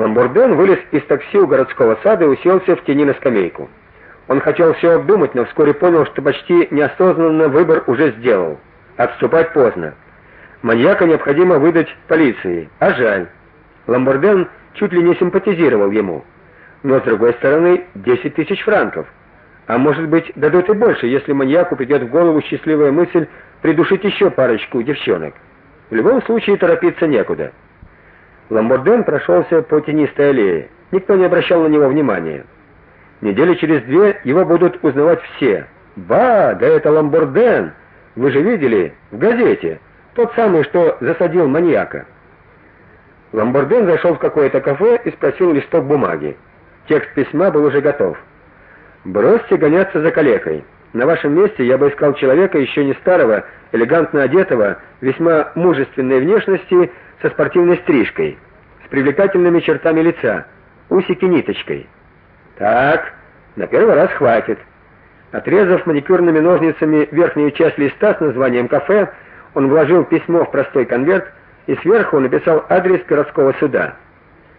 Ламборден вылез из такси у городского сада и уселся в тени на скамейку. Он хотел все обдумать, но вскоре понял, что почти неосознанно выбор уже сделал. Отступать поздно. Маньяка необходимо выдать полиции, а жаль. Ламборден чуть ли не симпатизировал ему. Но с другой стороны, 10 тысяч франков. А может быть, дадут и больше, если маньяку придет в голову счастливая мысль придушить еще парочку девчонок. В любом случае торопиться некуда. Ламборден прошелся по тенистой аллее. Никто не обращал на него внимания. Недели через две его будут узнавать все. Ба, да это Ламборден. Вы же видели в газете, тот самый, что засадил маньяка. Ламборден зашел в какое-то кафе и спросил листок бумаги. Текст письма был уже готов. Бросьте гоняться за калекой. На вашем месте я бы искал человека еще не старого, элегантно одетого, весьма мужественной внешности, со спортивной стрижкой, с привлекательными чертами лица, усики ниточкой. Так, на первый раз хватит. Отрезав маникюрными ножницами верхнюю часть листа с названием кафе, он вложил письмо в простой конверт и сверху написал адрес городского суда.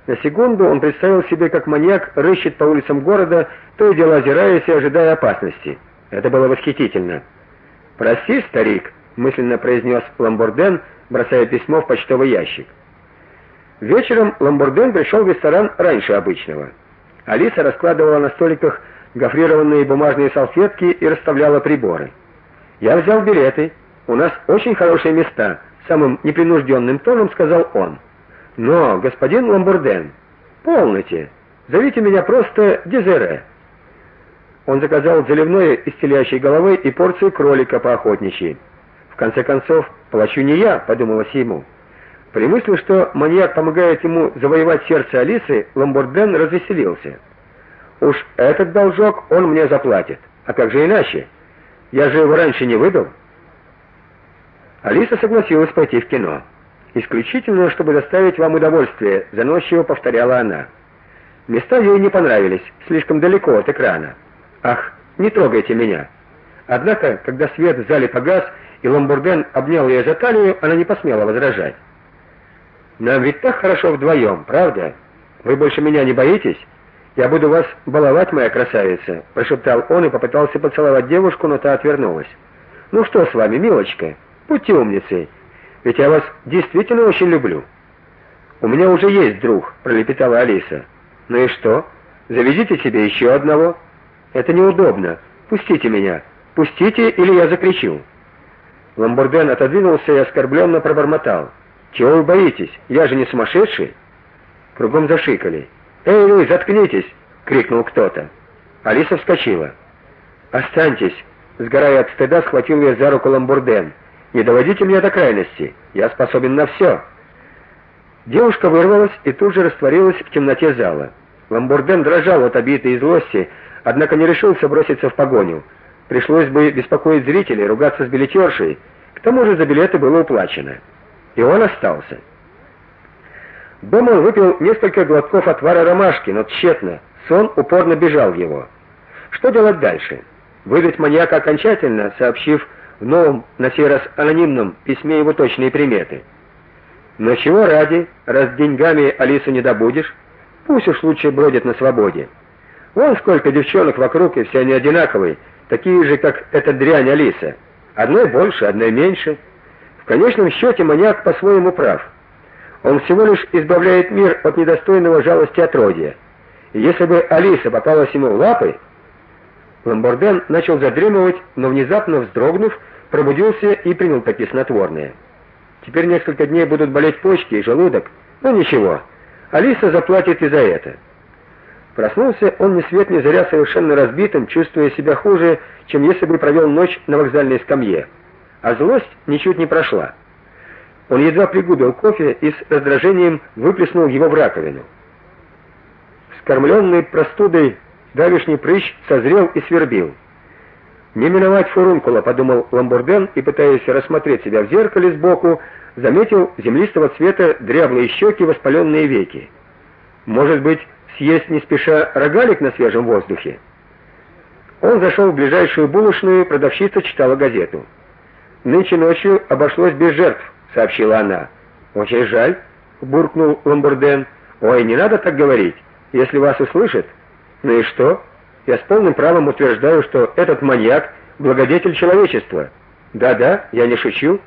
На секунду он представил себе, как маньяк рыщет по улицам города, то и дело озираясь и ожидая опасности. Это было восхитительно. "Прости, старик", мысленно произнес Ламборден, бросая письмо в почтовый ящик. Вечером Ламборден пришел в ресторан раньше обычного. Алиса раскладывала на столиках гофрированные бумажные салфетки и расставляла приборы. "Я взял билеты. У нас очень хорошие места", самым непринужденным тоном сказал он. "Но, господин Ламборден, полноте. Зовите меня просто Дезере". Он заказал заливное из телячьей головы и порцию кролика по охотничьи. В конце концов, плачу не я, подумалось ему. При мысли, что маньяк помогает ему завоевать сердце Алисы, Ламборден развеселился. Уж этот должок он мне заплатит. А как же иначе? Я же его раньше не выдал. Алиса согласилась пойти в кино. Исключительно, чтобы доставить вам удовольствие, заносчиво повторяла она. Места ей не понравились, слишком далеко от экрана. Ах, не трогайте меня. Однако, когда свет в зале погас, и Ламбурден обнял ее за талию, она не посмела возражать. Нам ведь так хорошо вдвоем, правда? Вы больше меня не боитесь? Я буду вас баловать, моя красавица, прошептал он и попытался поцеловать девушку, но та отвернулась. Ну что с вами, милочка? Будьте умницей. Ведь я вас действительно очень люблю. У меня уже есть друг, пролепетала Алиса. Ну и что? Заведите себе еще одного. Это неудобно. Пустите меня. Пустите, или я закричу. Ламборден отодвинулся и оскорбленно пробормотал: "Чего вы боитесь? Я же не сумасшедший". Кругом зашикали. "Эй, вы, заткнитесь!" крикнул кто-то. Алиса вскочила. "Останьтесь!" сгорая от стыда, схватил ее за руку Ламборден. "Не доводите меня до крайности. Я способен на все». Девушка вырвалась и тут же растворилась в темноте зала. Ламборден дрожал от обиды и злости, однако не решился броситься в погоню. Пришлось бы беспокоить зрителей, ругаться с билетершей. К тому же за билеты было уплачено. И он остался. Дома он выпил несколько глотков отвара ромашки, но тщетно. Сон упорно бежал его. Что делать дальше? Выдать маньяка окончательно, сообщив в новом, на сей раз анонимном письме его точные приметы. Но чего ради, раз деньгами Алису не добудешь, пусть уж лучше бродит на свободе. Вон сколько девчонок вокруг, и все они одинаковые, такие же, как эта дрянь Алиса. Одной больше, одной меньше. В конечном счете маньяк по-своему прав. Он всего лишь избавляет мир от недостойного жалости отродья. И если бы Алиса попалась ему в лапы, Ламборден начал задремывать, но внезапно вздрогнув, пробудился и принял такие снотворные. Теперь несколько дней будут болеть почки и желудок, но ничего. Алиса заплатит и за это. Проснулся он ни свет ни заря совершенно разбитым, чувствуя себя хуже, чем если бы провел ночь на вокзальной скамье. А злость ничуть не прошла. Он едва пригубил кофе и с раздражением выплеснул его в раковину. Скормленный простудой давишний прыщ созрел и свербил. Не миновать фурункула, подумал Ламбурден и пытаясь рассмотреть себя в зеркале сбоку, заметил землистого цвета дряблые щеки, воспаленные веки. Может быть, съесть не спеша рогалик на свежем воздухе. Он зашел в ближайшую булочную, продавщица читала газету. Нынче ночью обошлось без жертв, сообщила она. Очень жаль, буркнул Ламбурден. Ой, не надо так говорить. Если вас услышат, ну и что? Я с полным правом утверждаю, что этот маньяк благодетель человечества. Да-да, я не шучу.